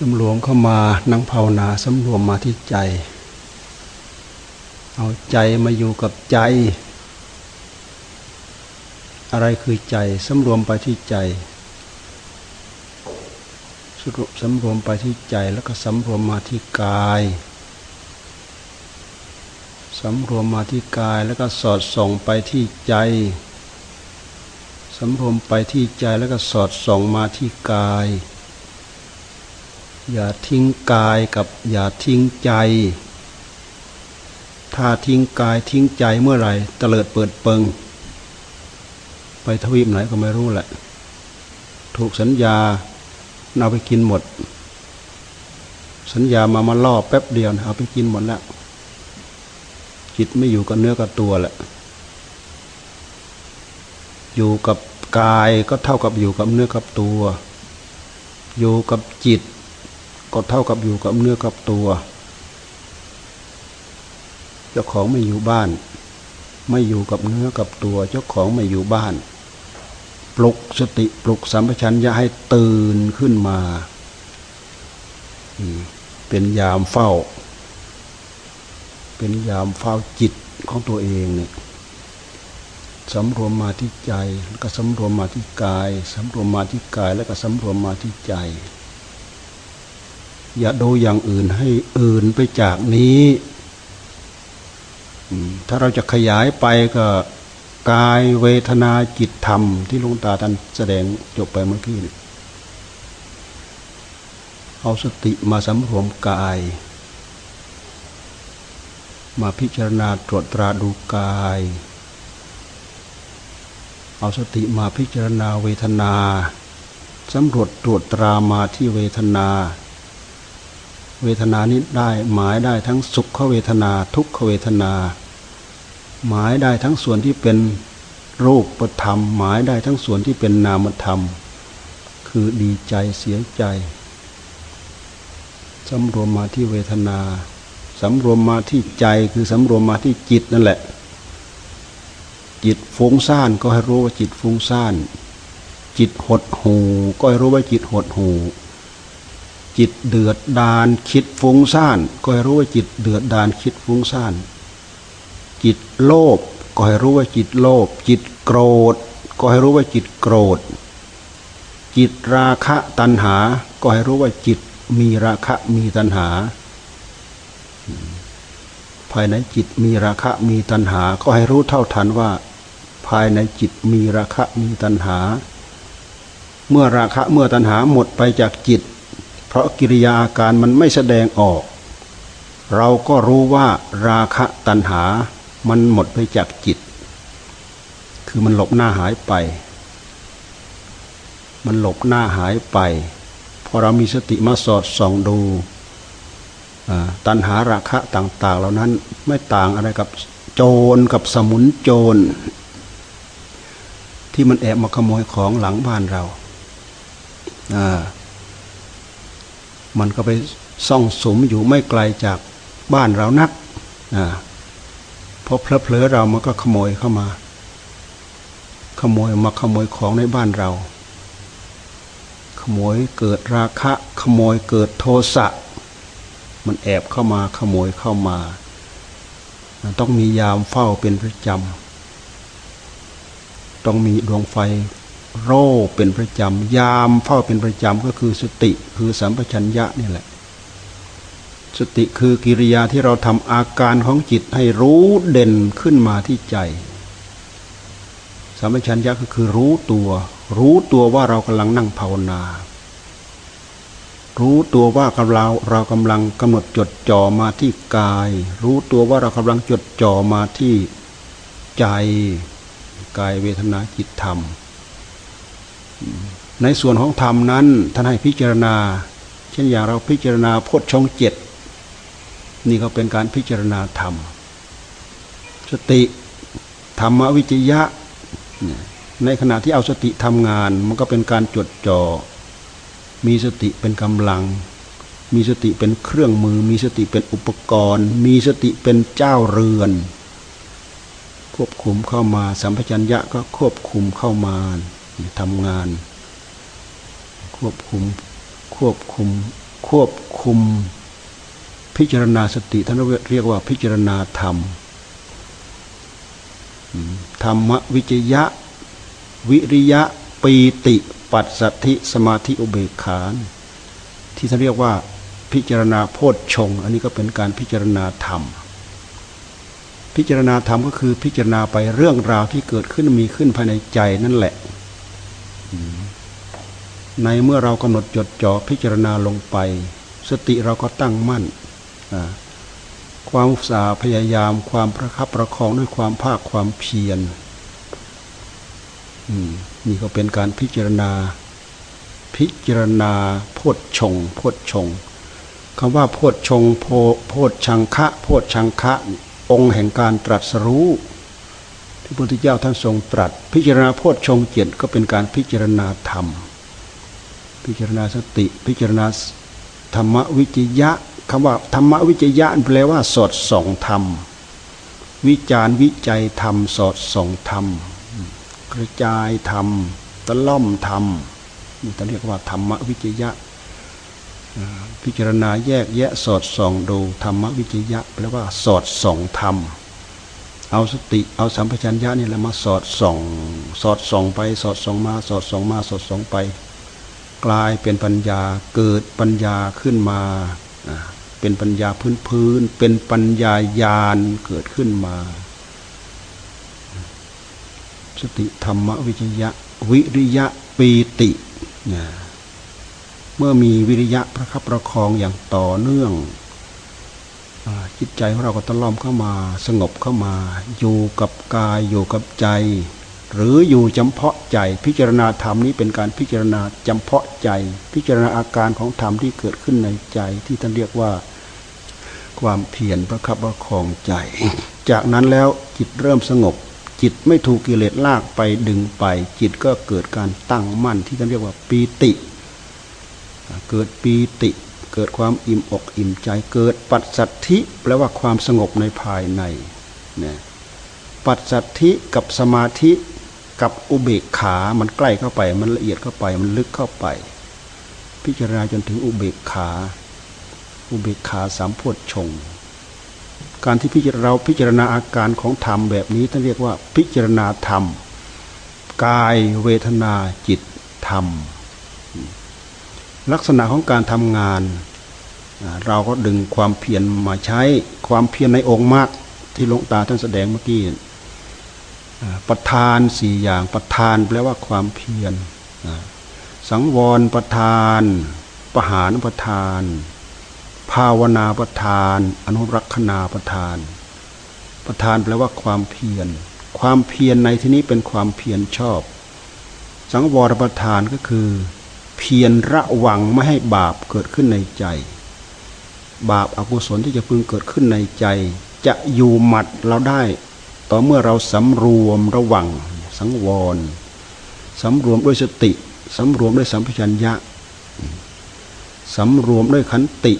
สำรวมเข้ามานั่งภาวนาสำรวมมาที่ใจ เอาใจมาอยู่กับใจ อะไรคือใจสำรวมไปที่ใจสำรวมไปที่ใจแล้วก็สำรวมมาที่กายสำรวมมาที่กายแล้วก็สอดส่องไปที่ใจสำรวมไปที่ใจแล้วก็สอดส่องมาที่กาย อย่าทิ้งกายกับอย่าทิ้งใจ ถ้าทิ้งกายทิ้งใจเมื่อไหร่เตลิดเปิดเปิง ไปทวีปไหนก็ไม่รู้แหละ ถูกสัญญาเอาไปกินหมด สัญญามามาล่อแป๊บเดียวเอาไปกินหมดแล้ว จิตไม่อยู่กับเนื้อกับตัวแหละ อยู่กับกายก็เท่ากับอยู่กับเนื้อกับตัว อยู่กับจิต ก็เท่ากับอยู่กับเนื้อกับตัว เจ้าของไม่อยู่บ้าน ไม่อยู่กับเนื้อกับตัว เจ้าของไม่อยู่บ้าน ปลุกสติปลุกสัมปชัญญะให้ตื่นขึ้นมาเป็นยามเฝ้า เป็นยามเฝ้าจิตของตัวเองเนี่ยสำรวมมาที่ใจ แล้วก็สำรวมมาที่กายสำรวมมาที่กาย แล้วก็สำรวมมาที่ใจ อย่าดูอย่างอื่นให้อื่นไปจากนี้ถ้าเราจะขยายไปก็กายเวทนาจิตธรรม ที่ลุงตาท่านแสดงจบไปเมื่อกี้เอาสติมาสำรวมกาย มาพิจารณาตรวจตราดูกาย เอาสติมาพิจารณาเวทนาสำรวจตรวจตรามาที่เวทนา เวทนานี้ได้หมายได้ทั้งสุขเวทนา ทุกขเวทนา หมายได้ทั้งส่วนที่เป็นรูปธรรม หมายได้ทั้งส่วนที่เป็นนามธรรม คือดีใจเสียใจสำรวมมาที่เวทนาสำรวมมาที่ใจคือสำรวมมาที่จิตนั่นแหละ จิตฟุ้งซ่านก็ให้รู้ว่าจิตฟุ้งซ่าน จิตหดหูก็ให้รู้ว่าจิตหดหู จิตเดือดดานคิดฟุ้งซ่านก็ให้รู้ว่าจิตเดือดดานคิดฟุ้งซ่าน จิตโลภก็ให้รู้ว่าจิตโลภจิตโกรธ ก็ให้รู้ว่าจิตโกรธ จิตราคะตัณหา ก็ให้รู้ว่าจิตมีราคะมีตัณหา ภายในจิตมีราคะมีตัณหา ก็ให้รู้เท่าทันว่า ภายในจิตมีราคะมีตัณหา เมื่อราคะเมื่อตัณหาหมดไปจากจิต ราะกิริยาอาการมันไม่แสดงออก เราก็รู้ว่าราคะตัณหามันหมดไปจากจิต คือมันหลบหน้าหายไป มันหลบหน้าหายไป พอเรามีสติมาสอดส่องดูตัณหาราคะต่าง ๆ เหล่านั้นไม่ต่างอะไรกับโจรกับสมุนโจร ที่มันแอบมาขโมยของหลังบ้านเรา มันก็ไปซ่องสมอยู่ไม่ไกลจากบ้านเรานักพอเพลอเพลอเรามันก็ขโมยเข้ามา ขโมยมาขโมยของในบ้านเรา ขโมยเกิดราคะ ขโมยเกิดโทสะ มันแอบเข้ามาขโมยเข้ามา ต้องมียามเฝ้าเป็นประจำ ต้องมีดวงไฟ โร่เป็นประจำยามเฝ้าเป็นประจำก็คือสติคือสัมปชัญญะนี่แหละ สติคือกิริยาที่เราทำอาการของจิตให้รู้เด่นขึ้นมาที่ใจสัมปชัญญะก็คือรู้ตัว รู้ตัวว่าเรากำลังนั่งภาวนา รู้ตัวว่ากำลังเรากำลังกำหนดจดจ่อมาที่กาย รู้ตัวว่าเรากำลังจดจ่อมาที่ใจกายเวทนาจิตธรรม ในส่วนของธรรมนั้นท่านให้พิจารณา เช่นอย่างเราพิจารณาพจช่องเจ็ดนี่ก็เป็นการพิจารณาธรรม สติธรรมวิจยะ ในขณะที่เอาสติทำงาน มันก็เป็นการจดจ่อมีสติเป็นกำลัง มีสติเป็นเครื่องมือ มีสติเป็นอุปกรณ์ มีสติเป็นเจ้าเรือน ควบคุมเข้ามา สัมปชัญญะก็ควบคุมเข้ามา ทำงาน ควบคุมควบคุมควบคุม พิจารณาสติท่านเรียกว่าพิจารณาธรรมธรรมวิจยะ วิริยะปีติ ปัสสัทธิสมาธิอุเบกขาที่ท่านเรียกว่าพิจารณาโพชฌงอันนี้ก็เป็นการพิจารณาธรรม พิจารณาธรรมก็คือพิจารณาไปเรื่องราวที่เกิดขึ้นมีขึ้นภายในใจนั่นแหละ ในเมื่อเรากำหนดจดจ่อพิจารณาลงไป สติเราก็ตั้งมั่น ความอุตสาห์พยายามความประคับประคองด้วยความภาคความเพียรนี่ก็เป็นการพิจารณา พิจารณาโพชชงโพชชงคำว่าโพชชงโพโพชชังคะ โพชชังคะ องค์แห่งการตรัสรู้ ที่พระพุทธเจ้าท่านทรงตรัส พิจารณาโพชชงเจ็ดก็เป็นการพิจารณาธรรม พิจารณาสติ พิจารณาธรรมวิจยะคำว่าธรรมวิจยะแปลว่า สอดส่องธรรม วิจารวิจัยธรรม สอดส่องธรรม กระจายธรรมตะล่อมธรรมนี่ต้องเรียกว่าธรรมวิจยะพิจารณาแยกแยะสอดส่องดูธรรมวิจยะแปลว่าสอดส่องธรรม เอาสติเอาสัมปชัญญะนี่แหละมาสอดส่อง สอดส่องไป สอดส่องมา สอดส่องมา สอดส่องไป กลายเป็นปัญญาเกิดปัญญาขึ้นมาเป็นปัญญาพื้นพื้น เป็นปัญญาญาณเกิดขึ้นมา สติธรรมวิจยะ วิริยะปีติเมื่อมีวิริยะประคับประคองอย่างต่อเนื่อง จิตใจของเราก็ตะล่อมเข้ามาสงบเข้ามา อยู่กับกายอยู่กับใจ หรืออยู่จำเพาะใจพิจารณาธรรมนี้เป็นการพิจารณาจำเพาะใจ พิจารณาอาการของธรรมที่เกิดขึ้นในใจที่ท่านเรียกว่าความเพียรประคับประคองใจ จากนั้นแล้วจิตเริ่มสงบ จิตไม่ถูกกิเลสลากไปดึงไป จิตก็เกิดการตั้งมั่นที่ท่านเรียกว่าปีติ เกิดปีติ เกิดความอิ่มอกอิ่มใจ เกิดปัจสัทธิแปลว่าความสงบในภายในนะปัจสัทธิกับสมาธิกับอุเบกขามันใกล้เข้าไป มันละเอียดเข้าไปมันลึกเข้าไป พิจารณาจนถึงอุเบกขา อุเบกขาสามพวดชง การที่พิจารเราพิจารณาอาการของธรรมแบบนี้ท่านเรียกว่าพิจารณาธรรม กายเวทนาจิตธรรม ลักษณะของการทำงาน เราก็ดึงความเพียรมาใช้ความเพียรในองค์มรรคที่หลวงตาท่านแสดงเมื่อกี้ประธานสี่อย่างประธานแปลว่าความเพียรสังวรประธานประหานประธาน ภาวนาประทาน อนุรักษณาประทาน ประทานแปลว่าความเพียร ความเพียรในที่นี้เป็นความเพียรชอบ สังวรประทานก็คือ เพียรระวังไม่ให้บาปเกิดขึ้นในใจ บาปอากุศลที่จะพึงเกิดขึ้นในใจ จะอยู่หมัดเราได้ ต่อเมื่อเราสำรวมระวังสังวรสำรวมด้วยสติสำรวมด้วยสัมผััญญะสำรวมด้วยขันติ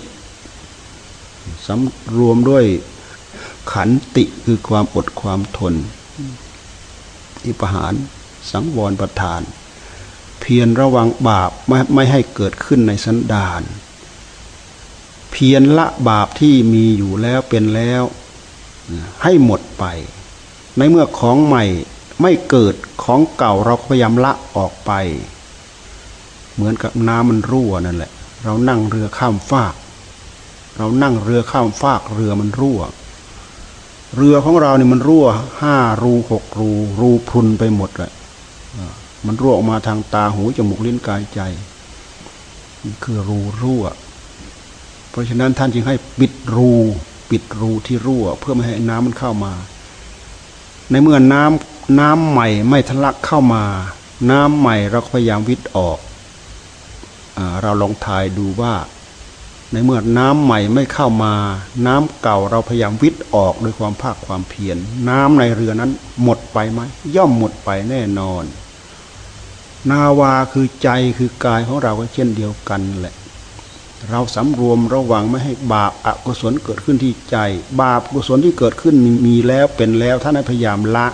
สำรวมด้วยขันติคือความอดความทนอิปหารสังวรประทาน พียรระวังบาปไม่ไม่ให้เกิดขึ้นในสันดาน เพียรละบาปที่มีอยู่แล้วเป็นแล้ว ให้หมดไป ในเมื่อของใหม่ไม่เกิดของเก่าเราพยายามละออกไป เหมือนกับน้ำมันรั่วนั่นแหละ เรานั่งเรือข้ามฟาก เรานั่งเรือข้ามฟากเรือมันรั่ว เรือของเราเนี่ยมันรั่วห้ารูหกรู รูพุนไปหมดเลย มันรั่วออกมาทางตาหูจมูกลิ้นกายใจคือรูรั่ว เพราะฉะนั้นท่านจึงให้ปิดรู ปิดรูที่รั่ว เพื่อไม่ให้น้ำมันเข้ามา ในเมื่อน้ำน้ำใหม่ไม่ทะลักเข้ามา น้ำใหม่เราพยายามวิทย์ออกอเราลองทายดูว่า ในเมื่อน้ำใหม่ไม่เข้ามา น้ำเก่าเราพยายามวิทย์ออกด้วยความภาคความเพียรน้ำในเรือนั้นหมดไปไหมย่อมหมดไปแน่นอน นาวาคือใจคือกายของเราก็เช่นเดียวกันแหละ เราสำรวมระวังไม่ให้บาปอกุศลเกิดขึ้นที่ใจ บาปกุศลที่เกิดขึ้นมีแล้วเป็นแล้วท่านให้พยายามละ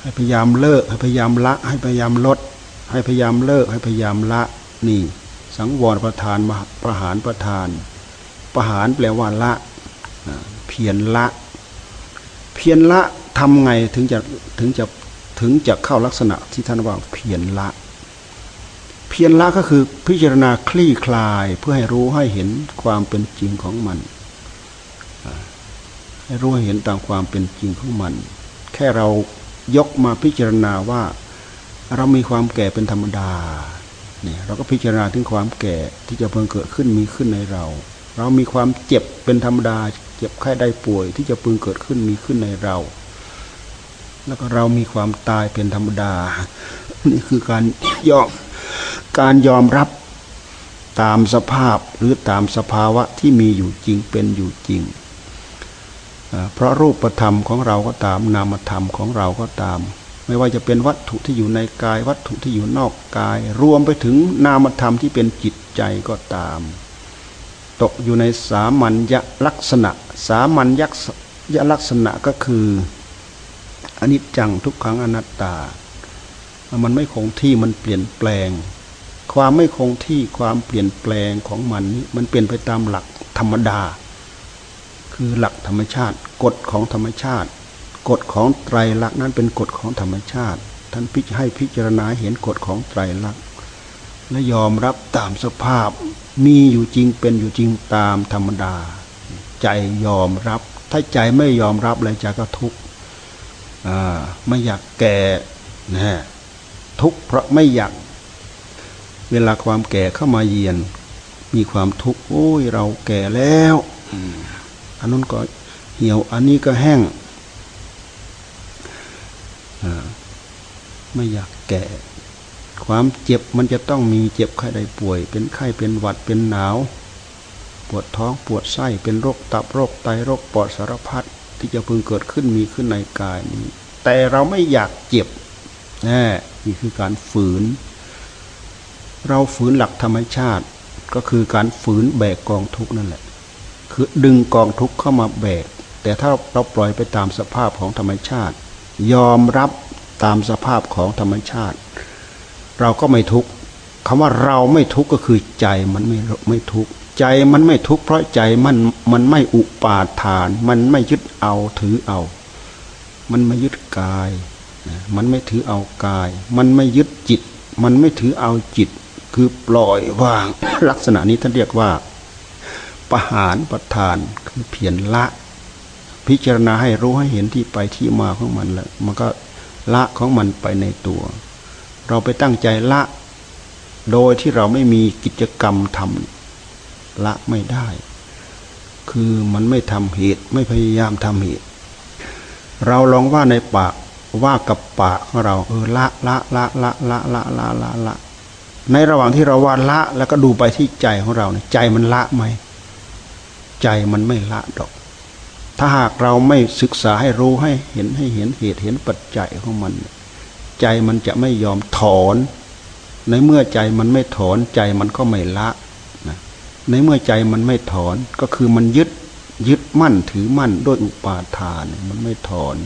ให้พยายามเลิกให้พยายามละ ให้พยายามลด ให้พยายามเลิกให้พยายามละนี่ สังวรประทานมประหารประทาน ประหารแปลว่าละเพียรละ เพียรละทำไงถึงจะถึงจะ ถึงจะเข้าลักษณะที่ท่านว่าเพียรละ เพียรละก็คือพิจารณาคลี่คลายเพื่อให้รู้ให้เห็นความเป็นจริงของมัน ให้รู้ให้เห็นตามความเป็นจริงของมัน แค่เรายกมาพิจารณาว่าเรามีความแก่เป็นธรรมดาเนี่ยเราก็พิจารณาถึงความแก่ที่จะเพิ่งเกิดขึ้นมีขึ้นในเรา เรามีความเจ็บเป็นธรรมดา เจ็บไข้ได้ป่วยที่จะพึงเกิดขึ้นมีขึ้นในเรา แล้วก็เรามีความตายเป็นธรรมดา นี่คือการยอมการยอมรับตามสภาพหรือตามสภาวะที่มีอยู่จริงเป็นอยู่จริง เพราะรูปธรรมของเราก็ตามนามธรรมของเราก็ตาม ไม่ว่าจะเป็นวัตถุที่อยู่ในกาย วัตถุที่อยู่นอกกาย รวมไปถึงนามธรรมที่เป็นจิตใจก็ตาม ตกอยู่ในสามัญญลักษณะ สามัญญลักษณะก็คือ อนิจจังทุกขังอนัตตา มันไม่คงที่มันเปลี่ยนแปลง ความไม่คงที่ความเปลี่ยนแปลงของมันนี้มันเปลี่ยนไปตามหลักธรรมดา คือหลักธรรมชาติ กฎของธรรมชาติ กฎของไตรลักษณ์นั้นเป็นกฎของธรรมชาติ ท่านพิจให้พิจารณาเห็นกฎของไตรลักษณ์และยอมรับตามสภาพมีอยู่จริงเป็นอยู่จริงตามธรรมดา ใจยอมรับ ถ้าใจไม่ยอมรับเลยใจก็ทุกข์ ไม่อยากแก่นะทุกข์เพราะไม่อยากเวลาความแก่เข้ามาเยียน มีความทุกข์โอ้ยเราแก่แล้วอันนั้นก็เหี่ยวอันนี้ก็แห้งไม่อยากแก่ ความเจ็บมันจะต้องมีเจ็บไข้ใดป่วย เป็นไข้เป็นหวัดเป็นหนาว ปวดท้องปวดไส้เป็นโรคตับโรคไตโรคปอดสารพัด ที่จะพึงเกิดขึ้นมีขึ้นในกายนี้ แต่เราไม่อยากเจ็บนี่นี่คือการฝืน เราฝืนหลักธรรมชาติก็คือการฝืนแบกกองทุกนั่นแหละ คือดึงกองทุกเข้ามาแบก แต่ถ้าเราปล่อยไปตามสภาพของธรรมชาติ ยอมรับตามสภาพของธรรมชาติ เราก็ไม่ทุกข์คำว่าเราไม่ทุกข์ก็คือใจมันไม่ไม่ทุกข์ ใจมันไม่ทุกข์เพราะใจมันมันไม่อุปาทาน มันไม่ยึดเอาถือเอา มันไม่ยึดกาย มันไม่ถือเอากาย มันไม่ยึดจิต มันไม่ถือเอาจิต คือปล่อยวาง ลักษณะนี้ท่านเรียกว่าปหานประทานคือเพียรละ พิจารณาให้รู้ให้เห็นที่ไปที่มาของมันแล้วมันก็ละของมันไปในตัว เราไปตั้งใจละ โดยที่เราไม่มีกิจกรรมทำ ละไม่ได้ คือมันไม่ทำเหตุไม่พยายามทำเหตุ เราลองว่าในปากว่ากับปากของเราเออละละละละละละละละละในระหว่างที่เราว่าละแล้วก็ดูไปที่ใจของเราเนี่ยใจมันละไหมใจมันไม่ละดอก ถ้าหากเราไม่ศึกษาให้รู้ให้เห็นให้เห็นเหตุเห็นปัจจัยของมัน ใจมันจะไม่ยอมถอน ในเมื่อใจมันไม่ถอนใจมันก็ไม่ละนะ ในเมื่อใจมันไม่ถอนก็คือมันยึดยึดมั่นถือมั่นด้วยอุปาทานมันไม่ถอน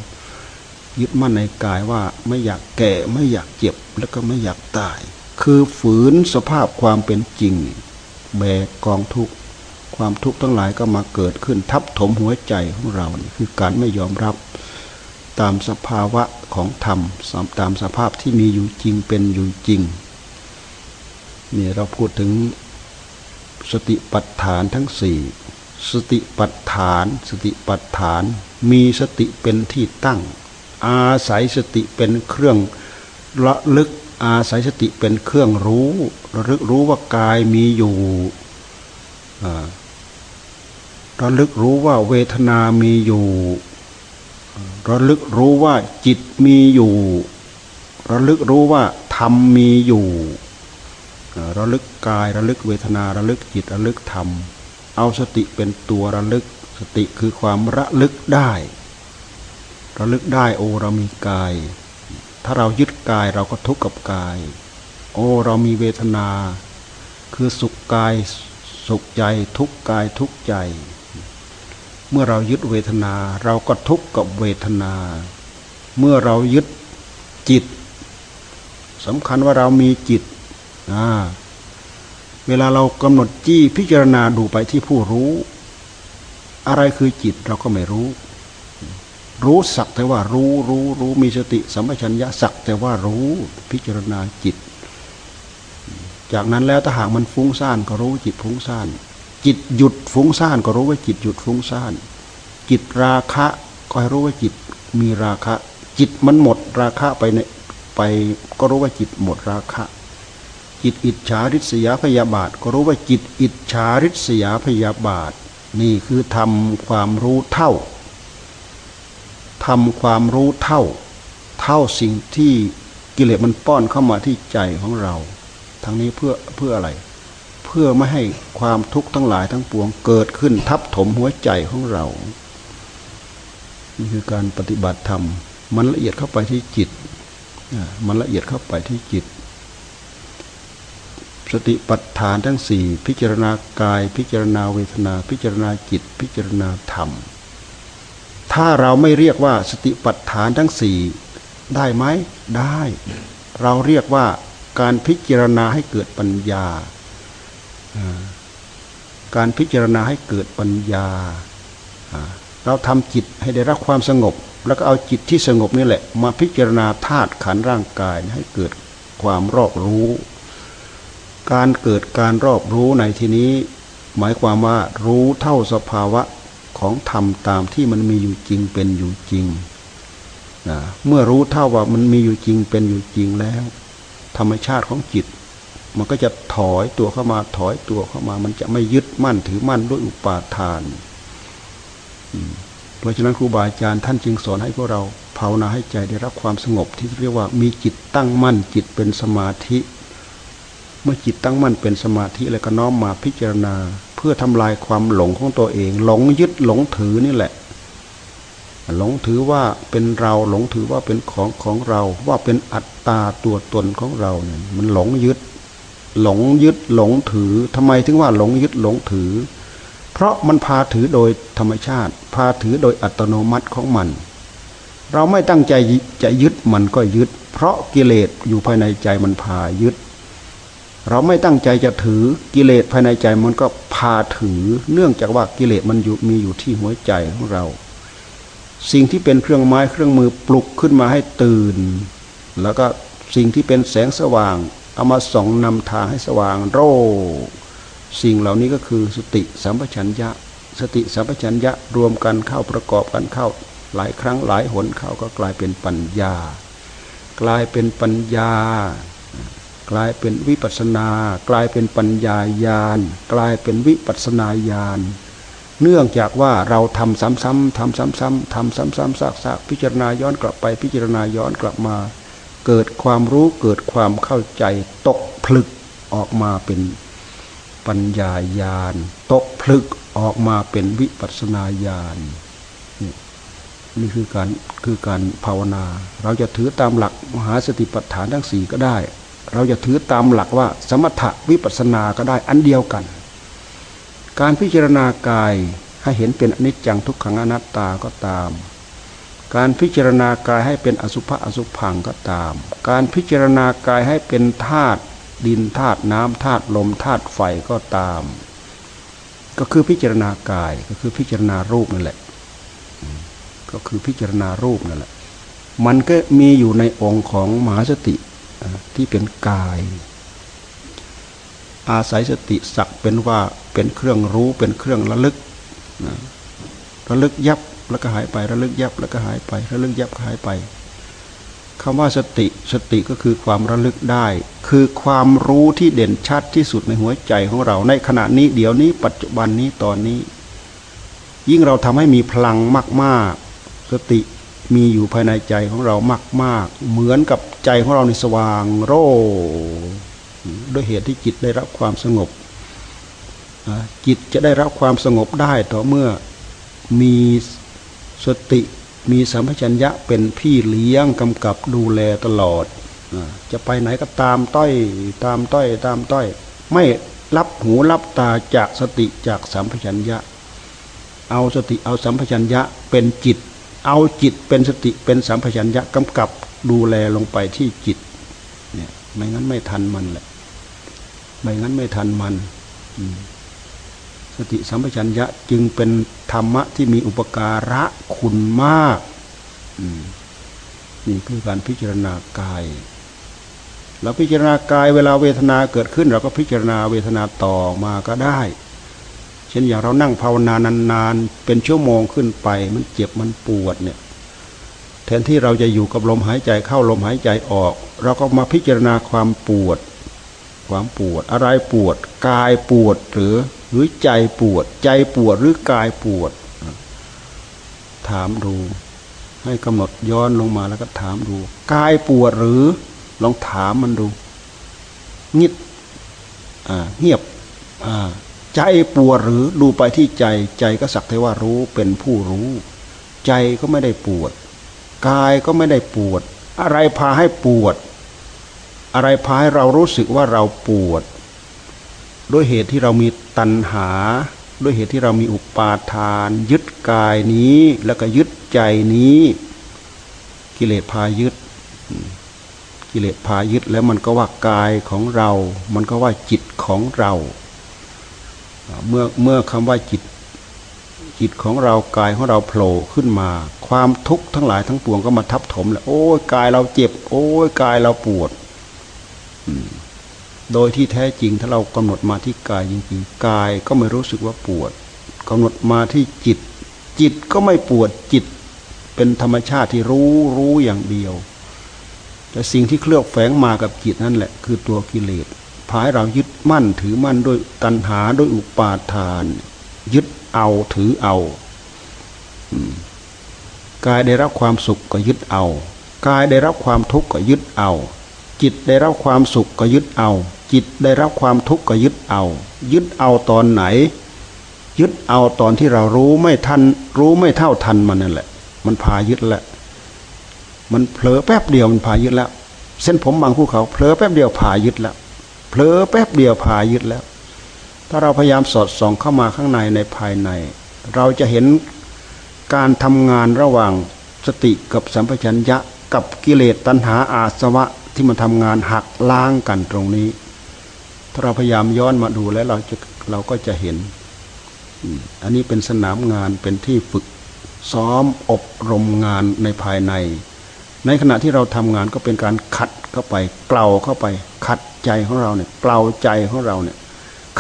ยึดมั่นในกายว่าไม่อยากแก่ไม่อยากเจ็บแล้วก็ไม่อยากตาย คือฝืนสภาพความเป็นจริง แบกกองทุกข์ความทุกข์ทั้งหลายก็มาเกิดขึ้นทับถมหัวใจของเราคือการไม่ยอมรับตามสภาวะของธรรมตามสภาพที่มีอยู่จริงเป็นอยู่จริงนี่เราพูดถึง สติปัฏฐานทั้งสี่สติปัฏฐาน สติปัฏฐาน มีสติเป็นที่ตั้ง อาศัยสติเป็นเครื่องละลึกอาศัยสติเป็นเครื่องรู้ระลึกรู้ว่ากายมีอยู่ระลึกรู้ว่าเวทนามีอยู่ระลึกรู้ว่าจิตมีอยู่ระลึกรู้ว่าธรรมมีอยู่ ระลึกกายระลึกเวทนาระลึกจิตระลึกธรรม เอาสติเป็นตัวระลึก สติคือความระลึกได้ ระลึกได้โอเรามีกาย ถ้าเรายึดกายเราก็ทุกข์กับกาย โอเรามีเวทนา คือสุขกายสุขใจทุกกายทุกใจ เมื่อเรายึดเวทนา เราก็ทุกข์กับเวทนา เมื่อเรายึดจิตสำคัญว่าเรามีจิต เวลาเรากำหนดจี้พิจารณาดูไปที่ผู้รู้ อะไรคือจิตเราก็ไม่รู้ รู้สักแต่ว่ารู้รู้รู้มีสติสัมปชัญญะสักแต่ว่ารู้พิจารณาจิต จากนั้นแล้วถ้าหากมันฟุ้งซ่านก็รู้จิตฟุ้งซ่าน จิตหยุดฟุ้งซ่านก็รู้ว่าจิตหยุดฟุ้งซ่าน จิตราคะก็ให้รู้ว่าจิตมีราคะ จิตมันหมดราคะไปในไปก็รู้ว่าจิตหมดราคะ จิตอิจฉาริษยาพยาบาท ก็รู้ว่าจิตอิจฉาริษยาพยาบาท นี่คือทำความรู้เท่าทำความรู้เท่า เท่าสิ่งที่กิเลสมันป้อนเข้ามาที่ใจของเรา ทั้งนี้เพื่อเพื่ออะไร เพื่อไม่ให้ความทุกข์ทั้งหลายทั้งปวงเกิดขึ้นทับถมหัวใจของเรา นี่คือการปฏิบัติธรรม มันละเอียดเข้าไปที่จิต มันละเอียดเข้าไปที่จิต สติปัฏฐานทั้งสี่พิจารณากาย พิจารณาเวทนา พิจารณาจิต พิจารณาธรรม ถ้าเราไม่เรียกว่าสติปัฏฐานทั้งสี่ได้ไหมได้ เราเรียกว่าการพิจารณาให้เกิดปัญญา การพิจารณาให้เกิดปัญญา เราทำจิตให้ได้รับความสงบ แล้วก็เอาจิตที่สงบนี่แหละ มาพิจารณาธาตุขันร่างกายให้เกิดความรอบรู้ การเกิดการรอบรู้ในที่นี้ หมายความว่ารู้เท่าสภาวะของธรรมตามที่มันมีอยู่จริงเป็นอยู่จริงนะเมื่อรู้เท่าว่ามันมีอยู่จริงเป็นอยู่จริงแล้ว ธรรมชาติของจิต มันก็จะถอยตัวเข้ามาถอยตัวเข้ามา มันจะไม่ยึดมั่นถือมั่นด้วยอุปาทานเพราะฉะนั้นครูบาอาจารย์ท่านจึงสอนให้พวกเราภาวนาให้ใจได้รับความสงบที่เรียกว่ามีจิตตั้งมั่นจิตเป็นสมาธิ เมื่อจิตตั้งมั่นเป็นสมาธิแล้วก็น้อมมาพิจารณา เพื่อทำลายความหลงของตัวเอง หลงยึดหลงถือนี่แหละ หลงถือว่าเป็นเราหลงถือว่าเป็นของของเรา ว่าเป็นอัตตาตัวตนของเราเนี่ยมันหลงยึด หลงยึดหลงถือทำไมถึงว่าหลงยึดหลงถือ เพราะมันพาถือโดยธรรมชาติ พาถือโดยอัตโนมัติของมัน เราไม่ตั้งใจจะยึดมันก็ยึด เพราะกิเลสอยู่ภายในใจมันพายึด เราไม่ตั้งใจจะถือกิเลสภายในใจมันก็พาถือ เนื่องจากว่ากิเลสมันอยู่มีอยู่ที่หัวใจของเรา สิ่งที่เป็นเครื่องไม้เครื่องมือปลุกขึ้นมาให้ตื่น แล้วก็สิ่งที่เป็นแสงสว่าง เอามาส่องนำทางให้สว่างโรสิ่งเหล่านี้ก็คือสติสัมปชัญญะ สติสัมปชัญญะรวมกันเข้าประกอบกันเข้า หลายครั้งหลายหนเข้าก็กลายเป็นปัญญา กลายเป็นปัญญา กลายเป็นวิปัสนา กลายเป็นปัญญาญาณ กลายเป็นวิปัสนาญาณ เนื่องจากว่าเราทำซ้ำๆทำซ้ำๆทำซ้ำๆซากๆพิจารณาย้อนกลับไปพิจารณาย้อนกลับมา เกิดความรู้เกิดความเข้าใจตกผลึกออกมาเป็นปัญญาญาณตกพลึกออกมาเป็นวิปัสนาญาณนี่คือการคือการภาวนา เราจะถือตามหลักมหาสติปัฏฐานทั้งสี่ก็ได้ เราจะถือตามหลักว่า สมถะวิปัสสนาก็ได้อันเดียวกัน การพิจารณากายให้เห็นเป็นอนิจจังทุกขังอนัตตาก็ตาม การพิจารณากายให้เป็นอสุภะอสุพังก็ตาม การพิจารณากายให้เป็นธาตุดินธาตุน้ำธาตุลมธาตุไฟก็ตาม ก็คือพิจารณากายก็คือพิจารณารูปนั่นแหละ ก็คือพิจารณารูปนั่นแหละ มันก็มีอยู่ในองค์ของมหาสติ ที่เป็นกาย อาศัยสติสักเป็นว่าเป็นเครื่องรู้เป็นเครื่องระลึกระลึกยับแล้วก็หายไประลึกยับแล้วก็หายไประลึกยับหายไปคำว่าสติสติก็คือความระลึกได้ คือความรู้ที่เด่นชัดที่สุดในหัวใจของเรา ในขณะนี้เดี๋ยวนี้ปัจจุบันนี้ตอนนี้ ยิ่งเราทำให้มีพลังมาก ๆ สติ มีอยู่ภายในใจของเรามาก ๆ เหมือนกับใจของเราในสว่างโร่ด้วยเหตุที่จิตได้รับความสงบ จิตจะได้รับความสงบได้ต่อเมื่อมีสติมีสัมปชัญญะเป็นพี่เลี้ยงกำกับดูแลตลอด จะไปไหนก็ตามต้อยตามต้อยตามต้อย ไม่รับหูรับตาจากสติจากสัมปชัญญะ เอาสติเอาสัมปชัญญะเป็นจิต เอาจิตเป็นสติเป็นสัมปชัญญะกำกับดูแลลงไปที่จิต เนี่ย ไม่งั้นไม่ทันมันแหละ ไม่งั้นไม่ทันมันสติสัมปชัญญะจึงเป็นธรรมะที่มีอุปการะคุณมากนี่คือการพิจารณากายเราพิจารณากายเวลาเวทนาเกิดขึ้น เราก็พิจารณาเวทนาต่อมาก็ได้ ช่นอย่างเรานั่งภาวนานานๆเป็นชั่วโมงขึ้นไป มันเจ็บมันปวดเนี่ยแทนที่เราจะอยู่กับลมหายใจเข้าลมหายใจออก เราก็มาพิจารณาความปวด ความปวด อะไรปวด กายปวดหรือหรือใจปวด ใจปวดหรือกายปวด ถามดูให้กำหนดย้อนลงมาแล้วก็ถามดูกายปวดหรือลองถามมันดู งิดเงียบอ่า ใจปวดหรือดูไปที่ใจ ใจก็สักแต่ว่ารู้เป็นผู้รู้ ใจก็ไม่ได้ปวด กายก็ไม่ได้ปวด อะไรพาให้ปวด อะไรพาให้เรารู้สึกว่าเราปวด ด้วยเหตุที่เรามีตัณหา ด้วยเหตุที่เรามีอุปาทาน ยึดกายนี้แล้วก็ยึดใจนี้ กิเลสพายึด กิเลสพายึดแล้วมันก็ว่ากายของเรา มันก็ว่าจิตของเรา เมื่อเมื่อคำว่าจิต จิตของเรากายของเราโผล่ขึ้นมา ความทุกข์ทั้งหลายทั้งปวงก็มาทับถมแล้วโอ้ยกายเราเจ็บ โอ้ยกายเราปวดโดยที่แท้จริงถ้าเรากำหนดมาที่กายจริงๆกายก็ไม่รู้สึกว่าปวดกำหนดมาที่จิต จิตก็ไม่ปวดจิต เป็นธรรมชาติที่รู้รู้อย่างเดียว แต่สิ่งที่เคลือบแฝงมากับจิตนั่นแหละ คือตัวกิเลส พายเรายึดมั่นถือมั่นด้วยตัณหาด้วยอุปาทาน ยึดเอาถือเอากายได้รับความสุขก็ยึดเอากายได้รับความทุกข์ก็ยึดเอา จิตได้รับความสุขก็ยึดเอา จิตได้รับความทุกข์ก็ยึดเอา ยึดเอาตอนไหน ยึดเอาตอนที่เรารู้ไม่ทัน รู้ไม่เท่าทันมันนั่นแหละ มันพายึดแหละมันเผลอแป๊บเดียวมันพายึดแล้ว เส้นผมบางภูเขาเผลอแป๊บเดียวพายึดแล้ว เผลอแป๊บเดียวพายึดแล้ว ถ้าเราพยายามสอดส่องเข้ามาข้างในในภายใน เราจะเห็นการทำงานระหว่างสติกับสัมปชัญญะกับกิเลสตัณหาอาสวะที่มันทำงานหักล้างกันตรงนี้ ถ้าเราพยายามย้อนมาดูแล้วเราจะเราก็จะเห็น อันนี้เป็นสนามงานเป็นที่ฝึกซ้อมอบรมงานในภายใน ในขณะที่เราทำงานก็เป็นการขัดเข้าไปเกลาเข้าไป ขัด ใจของเราเนี่ยเกลาใจของเราเนี่ย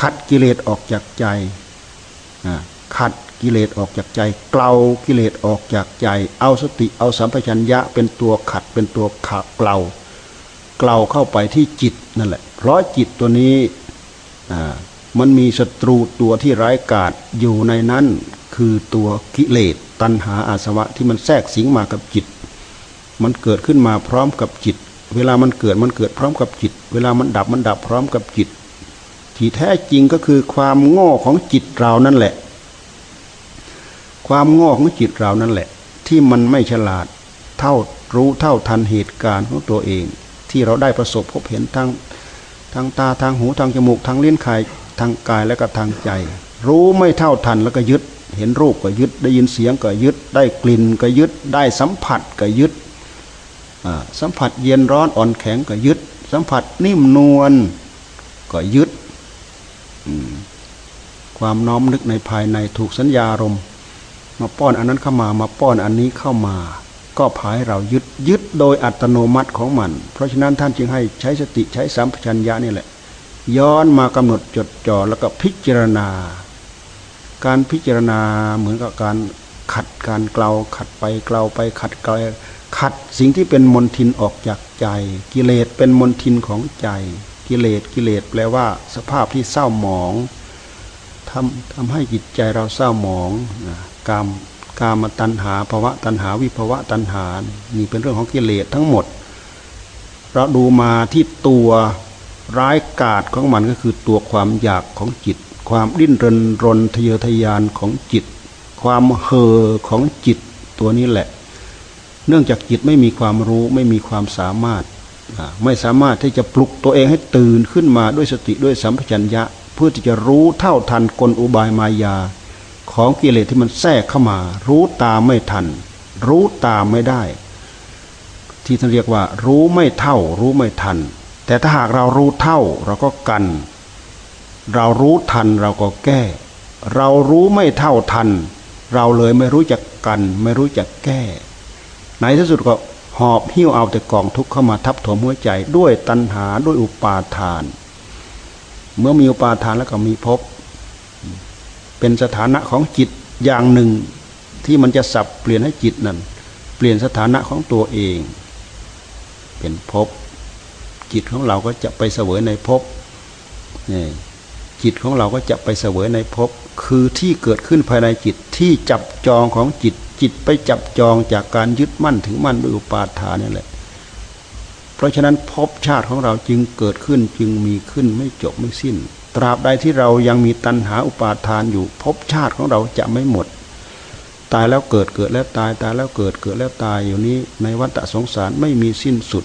ขัดกิเลสออกจากใจขัดกิเลสออกจากใจ เกลากิเลสออกจากใจ เอาสติเอาสัมปชัญญะเป็นตัวขัดเป็นตัวขัดเกลาเกลาเข้าไปที่จิตนั่นแหละ เพราะจิตตัวนี้มันมีศัตรูตัวที่ร้ายกาจอยู่ในนั้นคือตัวกิเลสตัณหาอาสวะที่มันแทรกสิงมากับจิต มันเกิดขึ้นมาพร้อมกับจิต เวลามันเกิดมันเกิดพร้อมกับจิต เวลามันดับมันดับพร้อมกับจิต ที่แท้จริงก็คือความโง่ของจิตเรานั่นแหละ ความโง่ของจิตเรานั่นแหละ ที่มันไม่ฉลาดเท่ารู้เท่าทันเหตุการณ์ของตัวเอง ที่เราได้ประสบพบเห็นทางทางตาทางหูทางจมูกทางลิ้นคายทางกายและก็ทางใจ รู้ไม่เท่าทันแล้วก็ยึด เห็นรูปก็ยึดได้ยินเสียงก็ยึด ได้กลิ่นก็ยึดได้สัมผัสก็ยึด สัมผัสเย็นร้อนอ่อนแข็งก็ยึด สัมผัสนิ่มนวลก็ยึดความน้อมนึกในภายในถูกสัญญารมมาป้อนอันนั้นเข้ามามาป้อนอันนี้เข้ามา ก็พายเรายึดยึดโดยอัตโนมัติของมัน เพราะฉะนั้นท่านจึงให้ใช้สติใช้สัมปชัญญะนี่แหละ ย้อนมากำหนดจดจ่อแล้วก็พิจารณา การพิจารณาเหมือนกับการขัดการเกลาขัดไปเกลาไปขัดเกลา ขัดสิ่งที่เป็นมนทินออกจากใจ กิเลสเป็นมนทินของใจ กิเลสกิเลสแปลว่า สภาพที่เศร้าหมองทำทำให้จิตใจเราเศร้าหมองนะกามกามตัณหาภาวะตัณหาวิภาวะตัณหานี่เป็นเรื่องของกิเลสทั้งหมด เราดูมาที่ตัวร้ายกาจของมันก็คือตัวความอยากของจิต ความดิ้นรนรนทะเยอทะยานของจิต ความเห่อของจิตตัวนี้แหละ เนื่องจากจิตไม่มีความรู้ไม่มีความสามารถ ไม่สามารถที่จะปลุกตัวเองให้ตื่นขึ้นมาด้วยสติด้วยสัมปชัญญะ เพื่อที่จะรู้เท่าทันกลอุบายมายา ของกิเลสที่มันแทรกเข้ามา รู้ตามไม่ทัน รู้ตามไม่ได้ ที่ท่านเรียกว่า รู้ไม่เท่า รู้ไม่ทัน แต่ถ้าหากเรารู้เท่าเราก็กัน เรารู้ทันเราก็แก้ เรารู้ไม่เท่าทัน เราเลยไม่รู้จักกัน ไม่รู้จักแก้ ในที่สุดก็หอบหิ้วเอาแต่กองทุกข์เข้ามาทับถมหัวใจ ด้วยตัณหาด้วยอุปาทาน เมื่อมีอุปาทานแล้วก็มีภพเป็นสถานะของจิตอย่างหนึ่งที่มันจะสับเปลี่ยนให้จิตนั้น เปลี่ยนสถานะของตัวเอง เป็นภพจิตของเราก็จะไปเสวยในภพนี่จิตของเราก็จะไปเสวยในภพคือที่เกิดขึ้นภายในจิตที่จับจองของจิตจิตไปจับจองจากการยึดมั่นถือมั่นด้วยอุปาทานนี่แหละ เพราะฉะนั้นภพชาติของเราจึงเกิดขึ้นจึงมีขึ้นไม่จบไม่สิ้น ตราบใดที่เรายังมีตัณหาอุปาทานอยู่ภพชาติของเราจะไม่หมด ตายแล้วเกิดเกิดแล้วตายตายแล้วเกิดเกิดแล้วตายอยู่นี้ในวัฏสงสารไม่มีสิ้นสุด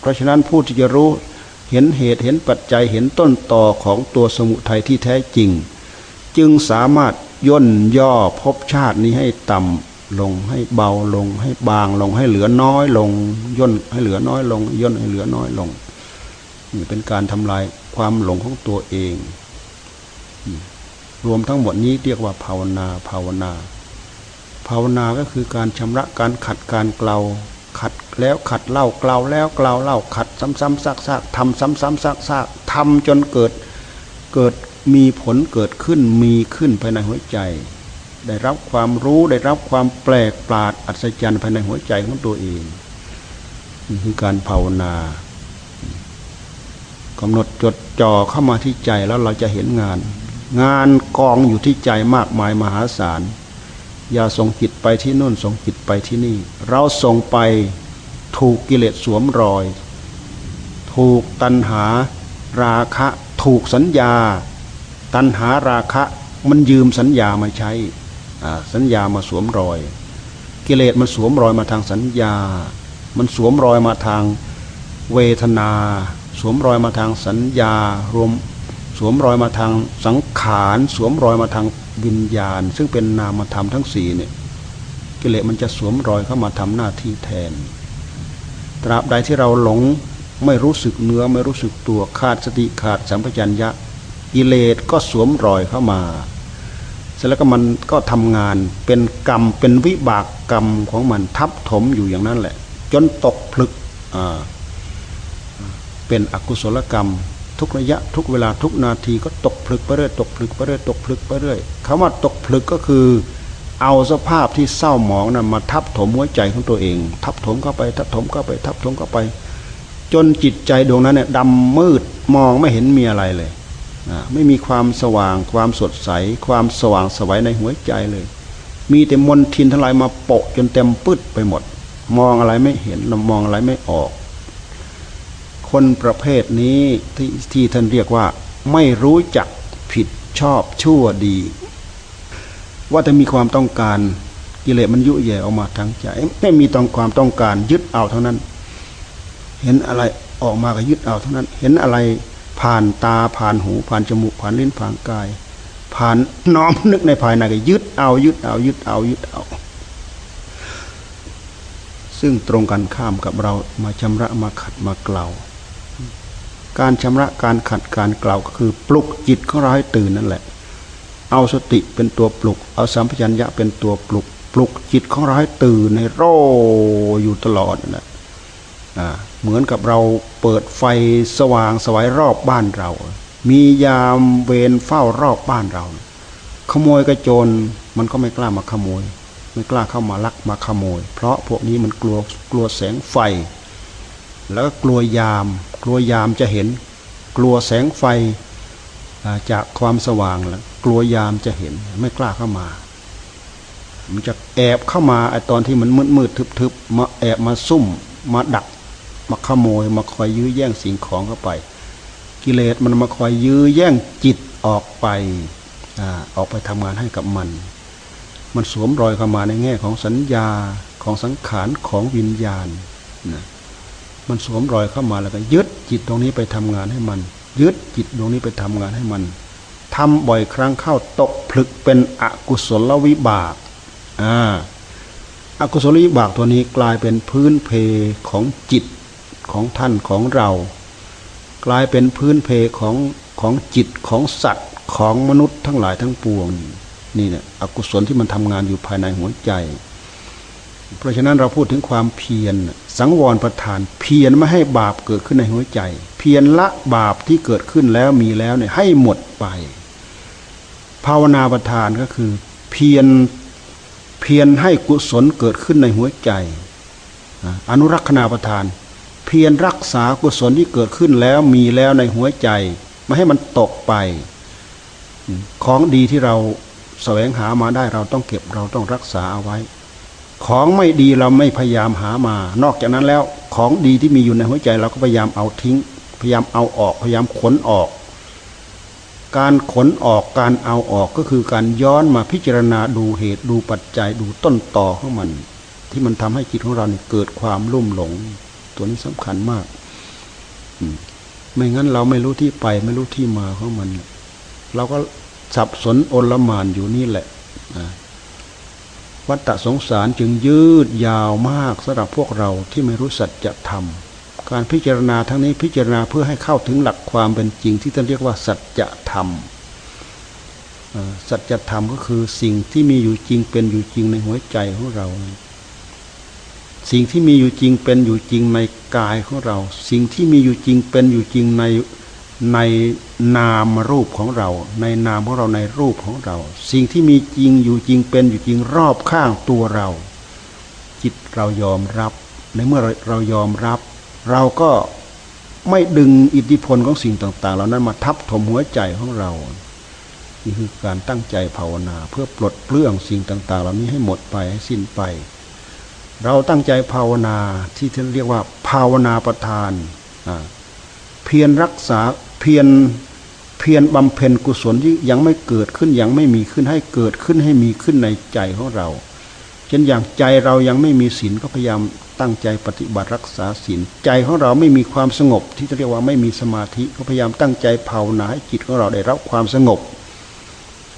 เพราะฉะนั้นผู้ที่จะรู้เห็นเหตุเห็นปัจจัยเห็นต้นต่อของตัวสมุทัยที่แท้จริง จึงสามารถย่นย่อภพชาตินี้ให้ต่ำ ลงให้เบาลง ให้บางลงให้เหลือน้อยลง ย่นให้เหลือน้อยลง ย่นให้เหลือน้อยลงนี่เป็นการทำลายความหลงของตัวเอง รวมทั้งหมดนี้เรียกว่าภาวนาภาวนา ภาวนาก็คือการชำระการขัดการเกลาขัดแล้วขัดเล่าเกลาแล้วเกลาเล่าขัดซ้ำๆซากๆทำซ้ำๆซากๆทำจนเกิดเกิดมีผลเกิดขึ้นมีขึ้นภายในหัวใจ ได้รับความรู้ได้รับความแปลกปราดอัศจรรย์ภายในหัวใจของตัวเองนี่คือการภาวนากำหนดจดจ่อเข้ามาที่ใจแล้วเราจะเห็นงาน งานกองอยู่ที่ใจมากมายมหาศาลอย่าส่งจิตไปที่นู่นส่งจิตไปที่นี่ เราส่งไปถูกกิเลสสวมรอย ถูกตัณหาราคะ ถูกสัญญา ตัณหาราคะมันยืมสัญญามาใช้ สัญญามาสวมรอย กิเลสมันสวมรอยมาทางสัญญา มันสวมรอยมาทางเวทนา สวมรอยมาทางสัญญารวมสวมรอยมาทางสังขาร สวมรอยมาทางวิญญาณ ซึ่งเป็นนามธรรมทั้งสี่เนี่ยกิเลสมันจะสวมรอยเข้ามาทำหน้าที่แทน ตราบใดที่เราหลงไม่รู้สึกเนื้อไม่รู้สึกตัวขาดสติขาดสัมปชัญญะกิเลสก็สวมรอยเข้ามา ร็จแล้วก็มันก็ทำงานเป็นกรรมเป็นวิบากกรรมของมันทับถมอยู่อย่างนั้นแหละ จนตกผลึกเป็นอกุศลกรรม ทุกระยะทุกเวลาทุกนาทีก็ตกผลึกไปเรื่อยตกผลึกไปเรื่อยตกผลึกไปเรื่อยคำว่าตกผลึกก็คือ เอาสภาพที่เศร้าหมองนะ่ะมาทับถมหัวใจของตัวเอง ทับถมเข้าไป ทับถมเข้าไป ทับถมเข้าไป จนจิตใจดวงนั้นเนี่ยดำมืดมองไม่เห็นมีอะไรเลย ไม่มีความสว่าง ความสดใส ความสว่างสวัยในหัวใจเลย มีแต่มนทินทั้งหลายมาโปะจนเต็มปืดไปหมด มองอะไรไม่เห็นมองอะไรไม่ออก คนประเภทนี้ที่ที่ท่านเรียกว่า ไม่รู้จักผิดชอบชั่วดี ว่าจะมีความต้องการกิเลสมันยุ่ยแย่ออกมาทางใจ ไม่มีต้องความต้องการยึดเอาเท่านั้น เห็นอะไรออกมาก็ยึดเอาเท่านั้น เห็นอะไร ผ่านตาผ่านหูผ่านจมูกผ่านลิ้นผ่านกาย ผ่านน้อมนึกในภายในก็ยึดเอายึดเอายึดเอายึดเอา ซึ่งตรงกันข้ามกับเรามาชำระมาขัดมาเกลาการชำระการขัดการเกล่าก็คือปลุกจิตของเราให้ตื่นนั่นแหละ เอาสติเป็นตัวปลุก เอาสัมผััญญะเป็นตัวปลุก ปลุกจิตของเราให้ตื่นในโรอยู่ตลอดนั่นแหละ เหมือนกับเราเปิดไฟสว่างสวายรอบบ้านเรา มียามเวรเฝ้ารอบบ้านเรา ขโมยกระโจนมันก็ไม่กล้ามาขโมย ไม่กล้าเข้ามาลักมาขโมย เพราะพวกนี้มันกลัวกลัวแสงไฟ แล้วก็กลัวยาม กลัวยามจะเห็น กลัวแสงไฟจากความสว่างแล้วกลัวยามจะเห็นไม่กล้าเข้ามา มันจะแอบเข้ามาไอตอนที่มันมืดมืดทึบๆมาแอบมาซุ่มมาดัก มาขโมย มาคอยยื้อแย่งสิ่งของเข้าไป กิเลสมันมาคอยยื้อแย่งจิตออกไปอออกไปทำงานให้กับมัน มันสวมรอยเข้ามาในแง่ของสัญญาของสังขารของวิญญาณนะมันสวมรอยเข้ามาแล้วก็ยึดจิตตรงนี้ไปทำงานให้มัน ยึดจิตตรงนี้ไปทำงานให้มันทำบ่อยครั้งเข้าตกผลึกเป็นอกุศลวิบากอ่าอกุศลวิบากตัวนี้กลายเป็นพื้นเพของจิต ของท่านของเรา กลายเป็นพื้นเพของของจิตของสัตว์ของมนุษย์ทั้งหลายทั้งปวง นี่เนี่ยอกุศลที่มันทำงานอยู่ภายในหัวใจ เพราะฉะนั้นเราพูดถึงความเพียรสังวรประทาน เพียรไม่ให้บาปเกิดขึ้นในหัวใจ เพียรละบาปที่เกิดขึ้นแล้วมีแล้วเนี่ยให้หมดไป ภาวนาประทานก็คือ เพียรเพียรให้กุศลเกิดขึ้นในหัวใจ อนุรักษณาประทาน พียรรักษากุศลที่เกิดขึ้นแล้วมีแล้วในหัวใจ ไม่ให้มันตกไป ของดีที่เราแสวงหามาได้เราต้องเก็บเราต้องรักษาเอาไว้ ของไม่ดีเราไม่พยายามหามา นอกจากนั้นแล้วของดีที่มีอยู่ในหัวใจ เราก็พยายามเอาทิ้ง พยายามเอาออกพยายามขนออก การขนออกการเอาออกก็คือการย้อนมาพิจารณาดูเหตุดูปัจจัยดูต้นต่อของมัน ที่มันทำให้จิตของเราเนี่ยเกิดความลุ่มหลง ตัวนี้สำคัญมากไม่งั้นเราไม่รู้ที่ไป ไม่รู้ที่มาของมัน เราก็สับสนโอละมานอยู่นี่แหละวัฏสงสารจึงยืดยาวมากสำหรับพวกเราที่ไม่รู้สัจธรรมการพิจารณาทั้งนี้พิจารณาเพื่อให้เข้าถึงหลักความเป็นจริง ที่ท่านเรียกว่า สัจธรรมสัจธรรมก็คือสิ่งที่มีอยู่จริงเป็นอยู่จริงในหัวใจของเรา สิ่งที่มีอยู่จริงเป็นอยู่จริงในกายของเรา สิ่งที่มีอยู่จริงเป็นอยู่จริงในในนามรูปของเรา ในนามของเราในรูปของเรา สิ่งที่มีจริงอยู่จริงเป็นอยู่จริงรอบข้างตัวเรา จิตเรายอมรับในเมื่อเรายอมรับ เราก็ไม่ดึงอิทธิพลของสิ่งต่างๆเหล่านั้นมาทับถมหัวใจของเรานี่คือการตั้งใจภาวนา เพื่อปลดเปลื้องสิ่งต่าง ๆ เหล่านี้ให้หมดไปให้สิ้นไป เราตั้งใจภาวนาที่ท่านเรียกว่า ภาวนาประทาน เพียรรักษาเพียรเพียรบำเพ็ญกุศลที่ยังไม่เกิดขึ้นยังไม่มีขึ้นให้เกิดขึ้นให้มีขึ้นในใจของเรา เช่นอย่างใจเรายังไม่มีศีลก็พยายามตั้งใจปฏิบัติรักษาศีลใจของเราไม่มีความสงบ ที่จะเรียกว่าไม่มีสมาธิก็พยายามตั้งใจภาวนาให้จิตของเราได้รับความสงบ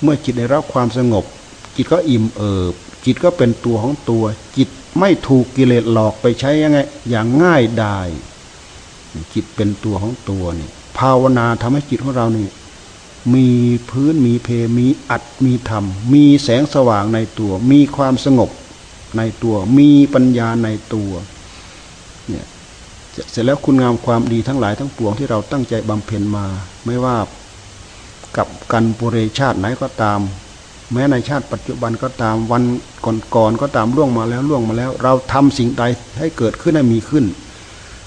เมื่อจิตได้รับความสงบ จิตก็อิ่มเอิบ จิตก็เป็นตัวของตัว จิตไม่ถูกกิเลสหลอกไปใช้ยังไง อย่างง่ายดายจิตเป็นตัวของตัวนี่ภาวนาทำให้จิตของเรานี่มีพื้นมีเพมีอัดมีธรรม มีแสงสว่างในตัว มีความสงบในตัว มีปัญญาในตัวเนี่ยเสร็จแล้วคุณงามความดีทั้งหลายทั้งปวงที่เราตั้งใจบำเพ็ญมา ไม่ว่ากับกันปุเรชาติไหนก็ตาม แม้ในชาติปัจจุบันก็ตามวันก่อนๆก็ตามล่วงมาแล้วล่วงมาแล้ว เราทำสิ่งใดให้เกิดขึ้นให้มีขึ้น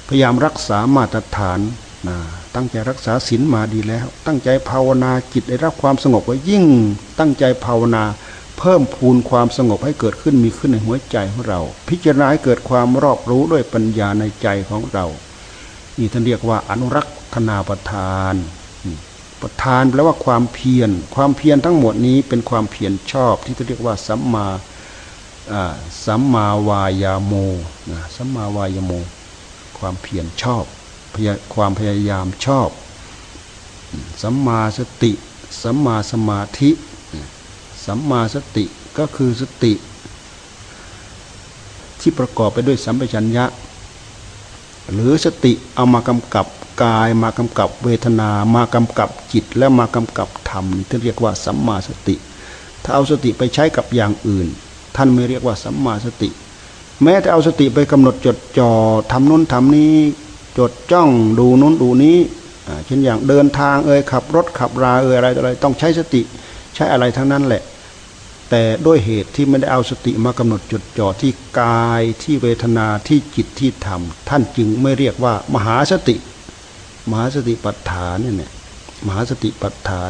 พยายามรักษามาตรฐานนะตั้งใจรักษาศีลมาดีแล้ว ตั้งใจภาวนาจิตได้รับความสงบไว้ยิ่ง ตั้งใจภาวนา เพิ่มพูนความสงบให้เกิดขึ้นมีขึ้นในหัวใจของเรา พิจารณาให้เกิดความรอบรู้ด้วยปัญญาในใจของเรานี่ท่านเรียกว่าอนุรักษนาประทาน ประธานแปลว่าความเพียร ความเพียรทั้งหมดนี้เป็นความเพียรชอบ ที่เรียกว่าสัมมาสัมมาวายาโมนะสัมมาวายาโม ความเพียรชอบ ความพยายามชอบ สัมมาสติ สัมมาสมาธิ สัมมาสติก็คือสติ ที่ประกอบไปด้วยสัมปชัญญะ หรือสติเอามากำกับ กายมากำกับเวทนามากำกับจิตและมากำกับธรรมที่เรียกว่าสัมมาสติ ถ้าเอาสติไปใช้กับอย่างอื่น ท่านไม่เรียกว่าสัมมาสติ แม้แต่เอาสติไปกำหนดจดจ่อทำนู้นทำนี้จดจ้องดูนู้นดูนี้เช่นอย่างเดินทางเอ่ยขับรถขับราเอ่ยอะไรอะไรต้องใช้สติใช้อะไรทั้งนั้นแหละ แต่ด้วยเหตุที่ไม่ได้เอาสติมากำหนดจดจ่อที่กายที่เวทนาที่จิตที่ธรรม ท่านจึงไม่เรียกว่ามหาสติ มหาสติปัฏฐานเนี่ยมหาสติปัฏฐาน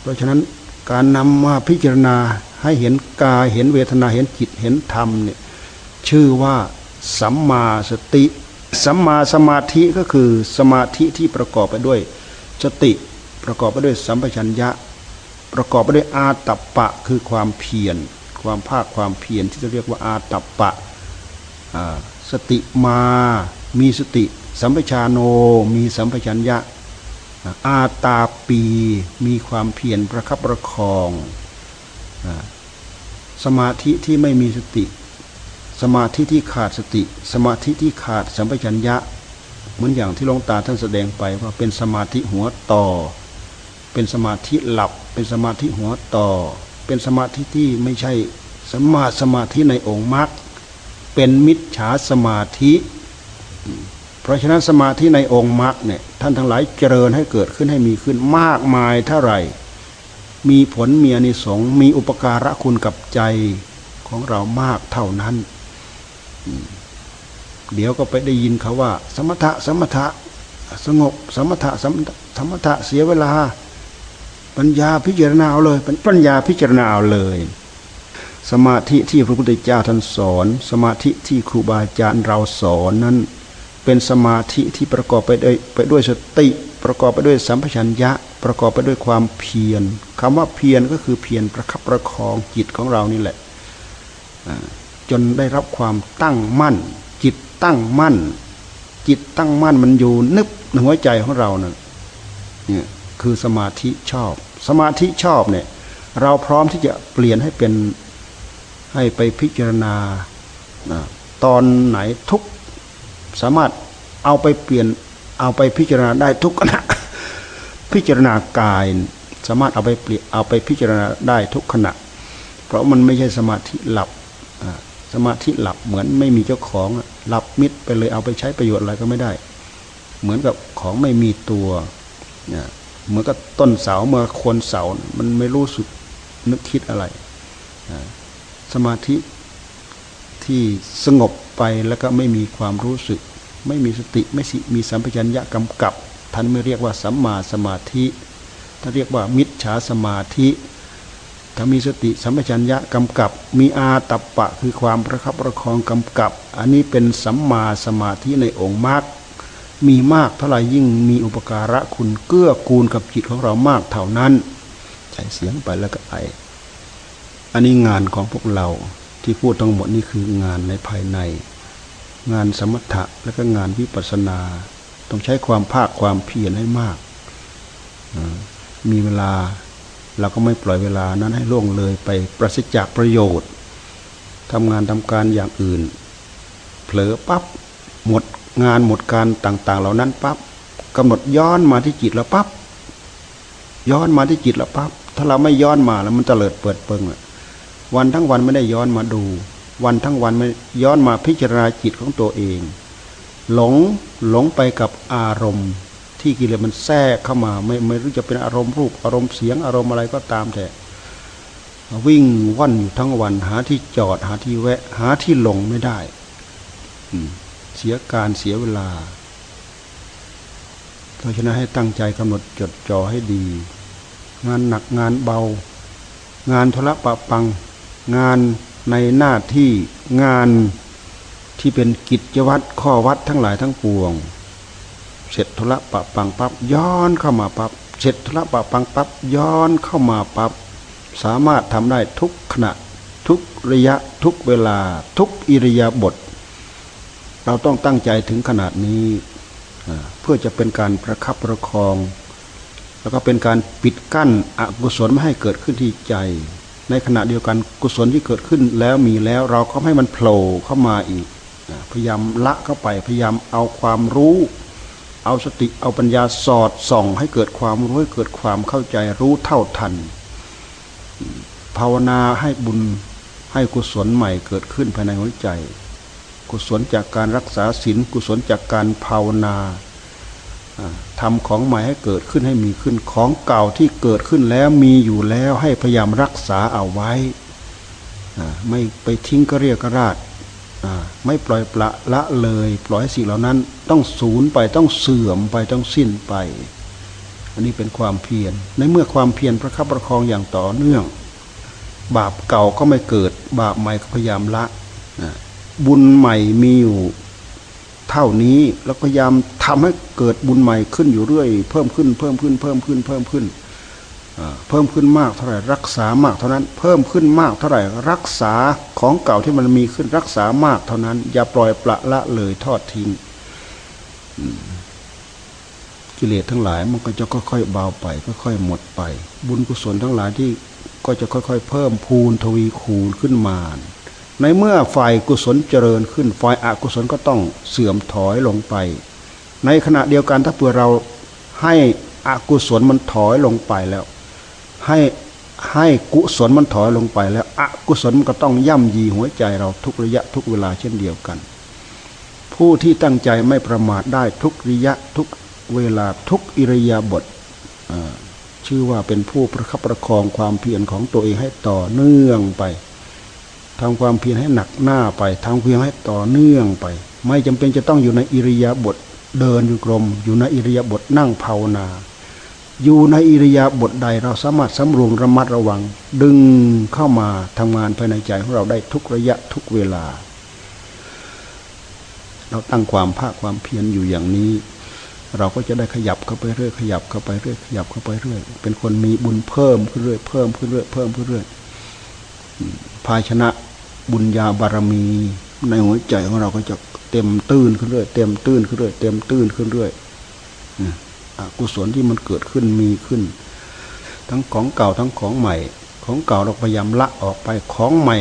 เพราะฉะนั้นการนำมาพิจารณาให้เห็นกายเห็นเวทนาเห็นจิตเห็นธรรมเนี่ยชื่อว่าสัมมาสติสัมมาสมาธิก็คือสมาธิที่ประกอบไปด้วยสติประกอบไปด้วยสัมปชัญญะ ประกอบไปด้วยอาตัปปะคือความเพียร ความภาคความเพียรที่จะเรียกว่าอาตัปปะสติมามีสติ สัมปชาโนมีสัมปชัญญะ อาตาปีมีความเพียรประคับประคอง สมาธิที่ไม่มีสติ สมาธิที่ขาดสติ สมาธิที่ขาดสัมปชัญญะ เหมือนอย่างที่หลวงตาท่านแสดงไปว่าเป็นสมาธิหัวต่อ เป็นสมาธิหลับ เป็นสมาธิหัวต่อ เป็นสมาธิที่ไม่ใช่สมาสมาธิในองค์มรรคเป็นมิจฉาสมาธิ ราะฉะนั้นสมาธิในองค์มรรคเนี่ยท่านทั้งหลายเจริญให้เกิดขึ้นให้มีขึ้นมากมายเท่าไหร่ มีผลมีอนิสงส์มีอุปการะคุณกับใจของเรามากเท่านั้น เดี๋ยวก็ไปได้ยินเขาว่า สมถะสมถะสงบสมถะสมสมถะเสียเวลา ปัญญาพิจารณาเอาเลยปัญญาพิจารณาเอาเลย สมาธิที่พระพุทธเจ้าท่านสอน สมาธิที่ครูบาอาจารย์เราสอนนั้น เป็นสมาธิที่ประกอบไปด้วยไปด้วยสติ ประกอบไปด้วยสัมปชัญญะ ประกอบไปด้วยความเพียรคำว่าเพียรก็คือเพียรประคับประคองจิตของเรานี่แหละจนได้รับความตั้งมั่น จิตตั้งมั่น จิตตั้งมั่นมันอยู่นึบในหัวใจของเรานะเนี่ยคือสมาธิชอบ สมาธิชอบเนี่ยเราพร้อมที่จะเปลี่ยนให้เป็นให้ไปพิจารณาตอนไหนทุก สามารถเอาไปเปลี่ยนเอาไปพิจารณาได้ทุกขณะ พิจารณากาย สามารถเอาไปเปลี่ยนเอาไปพิจารณาได้ทุกขณะ เพราะมันไม่ใช่สมาธิหลับสมาธิหลับเหมือนไม่มีเจ้าของหลับมิดไปเลยเอาไปใช้ประโยชน์อะไรก็ไม่ได้ เหมือนกับของไม่มีตัวเหมือนกับต้นเสาเมื่อคนเสา มันไม่รู้สึกนึกคิดอะไร สมาธิที่สงบไปแล้วก็ไม่มีความรู้สึก ไม่มีสติไม่สิมีสัมปชัญญะกำกับ ท่านไม่เรียกว่าสัมมาสมาธิท่านเรียกว่ามิจฉาสมาธิถ้ามีสติสัมปชัญญะกำกับ มีอาตัปปะคือความประคับประคองกำกับ อันนี้เป็นสัมมาสมาธิในองค์มรรคมีมากเท่าไหร่ยิ่งมีอุปการะคุณเกื้อกูลกับจิตของเรามากเท่านั้นใช้เสียงไปแล้วก็ไปอันนี้งานของพวกเราที่พูดทั้งหมดนี่คืองานในภายใน งานสมถะและก็งานวิปัสสนา ต้องใช้ความภาคความเพียรให้มาก มีเวลาเราก็ไม่ปล่อยเวลานั้นให้ล่วงเลยไปประสิทธิจากประโยชน์ทำงานทำการอย่างอื่น เผลอปับ๊บหมดงานหมดการต่าง ๆ เหล่านั้นปับ๊บกำหนดย้อนมาที่จิตแล้วปับ๊บย้อนมาที่จิตแล้วปับ๊บถ้าเราไม่ย้อนมาแล้วมันจะเลิดเปิดเปิงวันทั้งวันไม่ได้ย้อนมาดู วันทั้งวันไม่ย้อนมาพิจารณาจิตของตัวเอง หลงหลงไปกับอารมณ์ ที่กิเลสมันแทรกเข้ามา ไม่ไม่รู้จะเป็นอารมณ์รูปอารมณ์เสียงอารมณ์อะไรก็ตามแต่วิ่งว่อนอยู่ทั้งวัน หาที่จอดหาที่แวะ หาที่ลงไม่ได้เสียการเสียเวลาเพราะฉะนั้นให้ตั้งใจกำหนดจดจ่อให้ดี งานหนักงานเบา งานทุระปะปัง งาน ในหน้าที่งานที่เป็นกิจวัตรข้อวัดทั้งหลายทั้งปวง เสร็จธุระปะปังปับย้อนเข้ามาปับเสร็จธุระปะปังปับย้อนเข้ามาปับสามารถทำได้ทุกขณะทุกระยะทุกเวลาทุกอิริยาบถเราต้องตั้งใจถึงขนาดนี้ เพื่อจะเป็นการประคับประคอง แล้วก็เป็นการปิดกั้นอกุศลไม่ให้เกิดขึ้นที่ใจ ในขณะเดียวกันกุศลที่เกิดขึ้นแล้วมีแล้วเราก็ให้มันโผล่เข้ามาอีกพยายามละเข้าไปพยายามเอาความรู้ เอาสติเอาปัญญาสอดส่อง ให้เกิดความรู้ให้เกิดความเข้าใจรู้เท่าทัน ภาวนาให้บุญให้กุศลใหม่เกิดขึ้นภายในหัวใจ กุศลจากการรักษาศีลกุศลจากการภาวนา ทำของใหม่ให้เกิดขึ้นให้มีขึ้นของเก่าที่เกิดขึ้นแล้วมีอยู่แล้วให้พยายามรักษาเอาไว้ ไม่ไปทิ้งก็เรียกกระราดไม่ปล่อยปละละเลย ปล่อยสิ่งเหล่านั้นต้องสูญไปต้องเสื่อมไปต้องสิ้นไป อันนี้เป็นความเพียรในเมื่อความเพียรประคับประคองอย่างต่อเนื่อง บาปเก่าก็ไม่เกิด บาปใหม่ก็พยายามละบุญใหม่มีอยู่ เท่านี้แล้วพยายามทำให้เกิดบุญใหม่ขึ้นอยู่เรื่อย เพิ่มขึ้น เพิ่มขึ้น เพิ่มขึ้น เพิ่มขึ้นเพิ่มขึ้นมากเท่าไหร่รักษามากเท่านั้น เพิ่มขึ้นมากเท่าไหร่รักษาของเก่าที่มันมีขึ้นรักษามากเท่านั้น อย่าปล่อยปละละเลยทอดทิ้งกิเลสทั้งหลายมันก็จะค่อยๆเบาไปค่อยๆหมดไป บุญกุศลทั้งหลายที่ก็จะค่อยๆ เพิ่มพูนทวีคูณขึ้นมา ในเมื่อฝ่ายกุศลเจริญขึ้นฝ่ายอกุศลก็ต้องเสื่อมถอยลงไป ในขณะเดียวกันถ้าเผื่อเราให้อกุศลมันถอยลงไปแล้ว ให้ให้กุศลมันถอยลงไปแล้วอกุศลมันก็ต้องย่ำยีหัวใจเราทุกระยะทุกเวลาเช่นเดียวกัน ผู้ที่ตั้งใจไม่ประมาทได้ทุกระยะทุกเวลาทุกอิริยาบถชื่อว่าเป็นผู้ประคับประคองความเพียรของตัวเองให้ต่อเนื่องไป ทำความเพียรให้หนักหน้าไปทำเพียรให้ต่อเนื่องไป ไม่จำเป็นจะต้องอยู่ในอิริยาบถเดินอยู่กรม อยู่ในอิริยาบถนั่งภาวนา อยู่ในอิริยาบถใดเราสามารถสำรวมระมัดระวัง ดึงเข้ามาทำงานภายในใจของเราได้ทุกระยะทุกเวลา เราตั้งความภาคความเพียรอยู่อย่างนี้ เราก็จะได้ขยับเข้าไปเรื่อยขยับเข้าไปเรื่อยขยับเข้าไปเรื่อยเป็นคนมีบุญเพิ่มขึ้นเรื่อยเพิ่มขึ้นเรื่อยเพิ่มขึ้นเรื่อยภาชนะ บุญญาบารมี ในหัวใจของเราก็จะเต็มตื้นขึ้นเรื่อยเต็มตื้นขึ้นเรื่อยเต็มตื้นขึ้นเรื่อยกุศลที่มันเกิดขึ้นมีขึ้น ทั้งของเก่าทั้งของใหม่ ของเก่าเราพยายามละออกไปของใหม่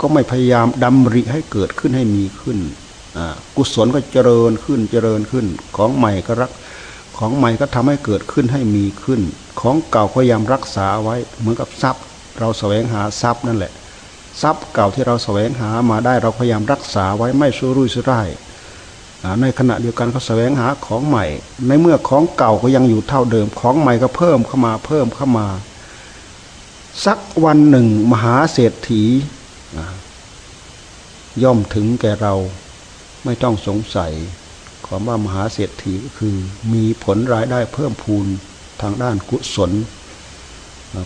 ก็ไม่พยายามดำริให้เกิดขึ้นให้มีขึ้นกุศลก็เจริญขึ้นเจริญขึ้น ของใหม่ก็รักของใหม่ก็ทำให้เกิดขึ้นให้มีขึ้น ของเก่าพยายามรักษาไว้เหมือนกับทรัพย์ เราแสวงหาทรัพย์นั่นแหละ ทรัพย์เก่าที่เราแสวงหามาได้เราพยายามรักษาไว้ไม่สู้รุ่ยสู้ร่ายในขณะเดียวกันก็แสวงหาของใหม่ ในเมื่อของเก่าก็ยังอยู่เท่าเดิมของใหม่ก็เพิ่มเข้ามาเพิ่มเข้ามา สักวันหนึ่งมหาเศรษฐีย่อมถึงแก่เราไม่ต้องสงสัยความว่ามหาเศรษฐีคือมีผลรายได้เพิ่มพูนทางด้านกุศล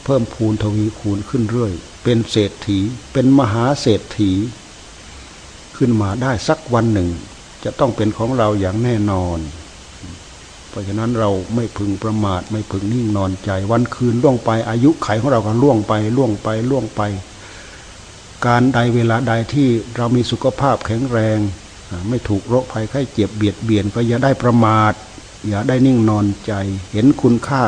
เพิ่มพูนทวีคูณขึ้นเรื่อย เป็นเศรษฐี เป็นมหาเศรษฐี ขึ้นมาได้สักวันหนึ่ง จะต้องเป็นของเราอย่างแน่นอน เพราะฉะนั้นเราไม่พึงประมาทไม่พึงนิ่งนอนใจ วันคืนล่วงไปอายุไขของเราก็ล่วงไปล่วงไปล่วงไป การใดเวลาใดที่เรามีสุขภาพแข็งแรง ไม่ถูกโรคภัยไข้เจ็บเบียดเบียนก็อย่าได้ประมาทอย่าได้นิ่งนอนใจ เห็นคุณค่า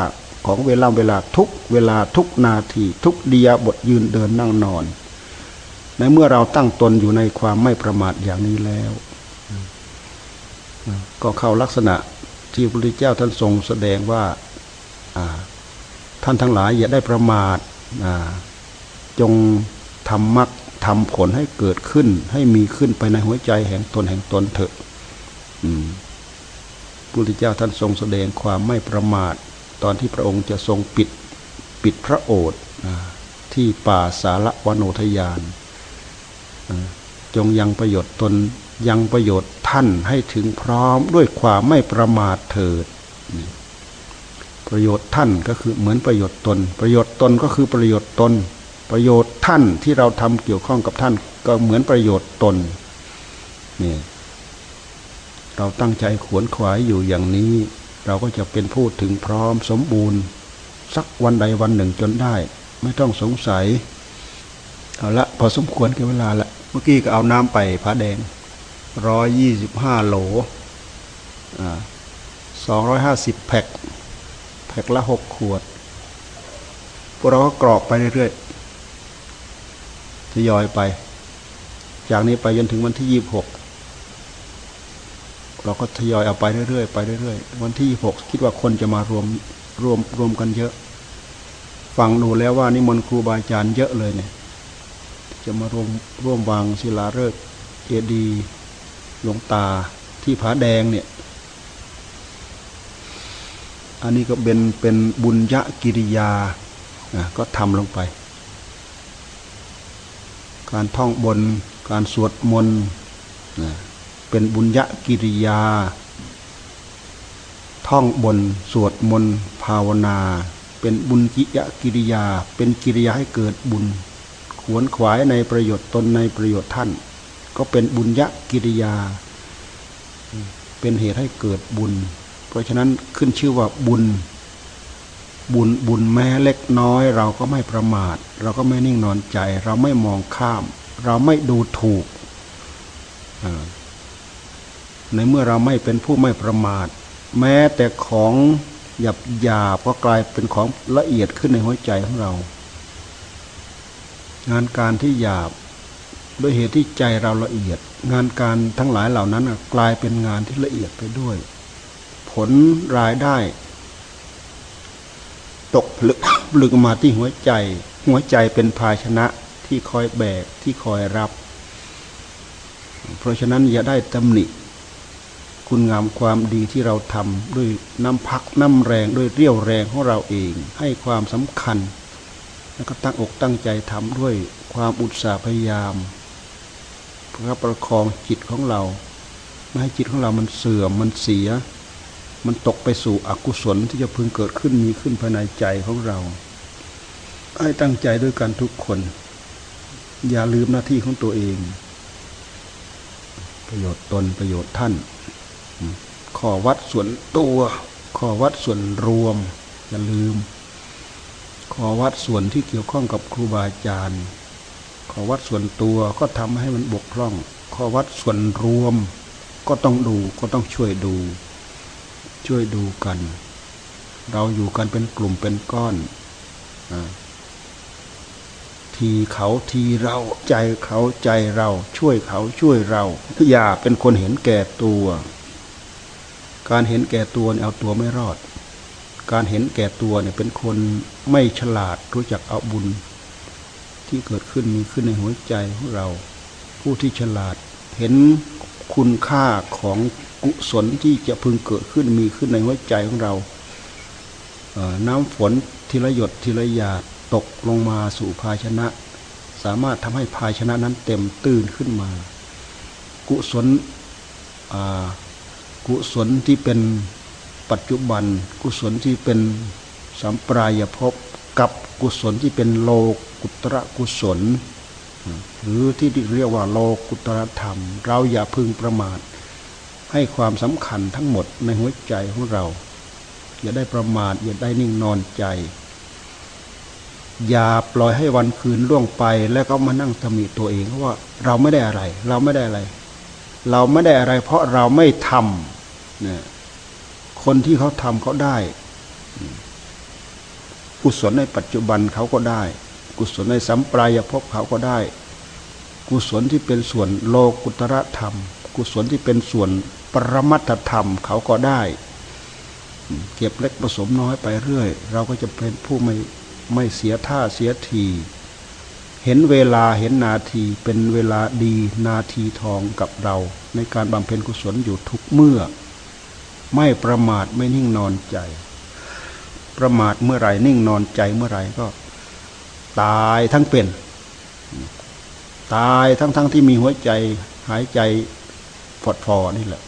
ของเวลาเวลาทุกเวลาทุกนาทีทุกเดียบทยืนเดินนั่งนอน ในเมื่อเราตั้งตนอยู่ในความไม่ประมาทอย่างนี้แล้ว ก็เข้าลักษณะที่พระพุทธเจ้าท่านทรงแสดงว่าท่านทั้งหลายอย่าได้ประมาทจงทำมรรคทำผลให้เกิดขึ้น ให้มีขึ้นไปในหัวใจแห่งตนแห่งตนเถอะพระพุทธเจ้าท่านทรงแสดงความไม่ประมาท ตอนที่พระองค์จะทรงปิดปิดพระโอษฐ์ที่ป่าสารวโนทยานจงยังประโยชน์ตนยังประโยชน์ท่านให้ถึงพร้อมด้วยความไม่ประมาทเถิด ประโยชน์ท่านก็คือเหมือนประโยชน์ตน ประโยชน์ตนก็คือประโยชน์ตน ประโยชน์ท่านที่เราทำเกี่ยวข้องกับท่าน ก็เหมือนประโยชน์ตนนี่เราตั้งใจขวนขวายอยู่อย่างนี้ เราก็จะเป็นผู้ถึงพร้อมสมบูรณ์ สักวันใดวันหนึ่งจนได้ ไม่ต้องสงสัย เอาละพอสมควรกับเวลาละเมื่อกี้ก็เอาน้ำไปผาแดงร้อยยี่สิบห้าโหลสองร้อยห้าสิบแพ็คแพ็คละหกขวด พวกเราก็กรอกไปเรื่อยๆทยอยไป จากนี้ไปจนถึงวันที่ยี่บหก เราก็ทยอยเอาไปเรื่อยๆไปเรื่อยๆวันที่หกคิดว่าคนจะมารวมรวมรวมกันเยอะ ฟังดูแล้วว่านิมนต์ครูบาอาจารย์เยอะเลยเนี่ย จะมารวมร่วมวางศิลาฤกษ์เอดีหลวงตาที่ผาแดงเนี่ย อันนี้ก็เป็นเป็นบุญยะกิริยาก็ทำลงไป การท่องบน การสวดมนต์ เป็นบุญญกิริยา ท่องบนสวดมนต์ภาวนา เป็นบุญกิยกิริยา เป็นกิริยาให้เกิดบุญ ขวนขวายในประโยชน์ตนในประโยชน์ท่าน ก็เป็นบุญยกิริยา เป็นเหตุให้เกิดบุญ เพราะฉะนั้นขึ้นชื่อว่าบุญ บุญบุญแม้เล็กน้อย เราก็ไม่ประมาท เราก็ไม่นิ่งนอนใจ เราไม่มองข้าม เราไม่ดูถูก ในเมื่อเราไม่เป็นผู้ไม่ประมาท แม้แต่ของหยาบหยาบก็กลายเป็นของละเอียดขึ้นในหัวใจของเรา งานการที่หยาบด้วยเหตุที่ใจเราละเอียด งานการทั้งหลายเหล่านั้นกลายเป็นงานที่ละเอียดไปด้วย ผลรายได้ ตกผลึกผลึกมาที่หัวใจ หัวใจเป็นภาชนะที่คอยแบกที่คอยรับ เพราะฉะนั้นอย่าได้ตำหนิ คุณงามความดีที่เราทำด้วยน้ำพักน้ำแรงด้วยเรี่ยวแรงของเราเอง ให้ความสำคัญ แล้วก็ตั้งอกตั้งใจทำด้วยความอุตสาห์พยายามเพื่อประคองจิตของเราไม่ให้จิตของเรามันเสื่อมมันเสีย มันตกไปสู่อกุศลที่จะพึงเกิดขึ้นมีขึ้นภายในใจของเรา ให้ตั้งใจด้วยกันทุกคน อย่าลืมหน้าที่ของตัวเอง ประโยชน์ตนประโยชน์ท่าน ขอวัดส่วนตัว ขอวัดส่วนรวม อย่าลืม ขอวัดส่วนที่เกี่ยวข้องกับครูบาอาจารย์ ขอวัดส่วนตัวก็ทำให้มันบกพร่อง ขอวัดส่วนรวม ก็ต้องดูก็ต้องช่วยดู ช่วยดูกัน เราอยู่กันเป็นกลุ่มเป็นก้อนอทีเขาทีเราใจเขาใจเราช่วยเขาช่วยเราอย่าเป็นคนเห็นแก่ตัว การเห็นแก่ตัวเนี่ยเอาตัวไม่รอด การเห็นแก่ตัวเนี่ยเป็นคนไม่ฉลาดรู้จักเอาบุญ ที่เกิดขึ้นมีขึ้นในหัวใจของเรา ผู้ที่ฉลาดเห็นคุณค่าของกุศลที่จะพึงเกิดขึ้นมีขึ้นในหัวใจของเรา น้ำฝนทีละหยดทีละหยาดตกลงมาสู่ภาชนะ สามารถทำให้ภาชนะนั้นเต็มตื่นขึ้นมา กุศล กุศลที่เป็นปัจจุบัน กุศลที่เป็นสัมปรายภพกับกุศลที่เป็นโลกุตระกุศล หรือที่เรียกว่าโลกุตระธรรม เราอย่าพึงประมาท ให้ความสำคัญทั้งหมดในหัวใจของเรา อย่าได้ประมาท อย่าได้นิ่งนอนใจ อย่าปล่อยให้วันคืนล่วงไป แล้วก็มานั่งตำหนิตัวเองว่าเราไม่ได้อะไร เราไม่ได้อะไร เราไม่ได้อะไร เพราะเราไม่ทำ คนที่เขาทำเขาได้ กุศลในปัจจุบันเขาก็ได้ กุศลในสัมปรายภพเขาก็ได้ กุศลที่เป็นส่วนโลกุตระธรรม กุศลที่เป็นส่วนปรมัตธรรมเขาก็ได้ เก็บเล็กผสมน้อยไปเรื่อย เราก็จะเป็นผู้ไม่ไม่เสียท่าเสียที เห็นเวลาเห็นนาทีเป็นเวลาดีนาทีทองกับเรา ในการบำเพ็ญกุศลอยู่ทุกเมื่อ ไม่ประมาทไม่นิ่งนอนใจ ประมาทเมื่อไหร่นิ่งนอนใจเมื่อไหร่ก็ ตายทั้งเป็น ตายทั้งๆทที่มีหัวใจ หายใจฟอดฟอนี่แหละ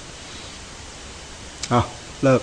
เอาเลิก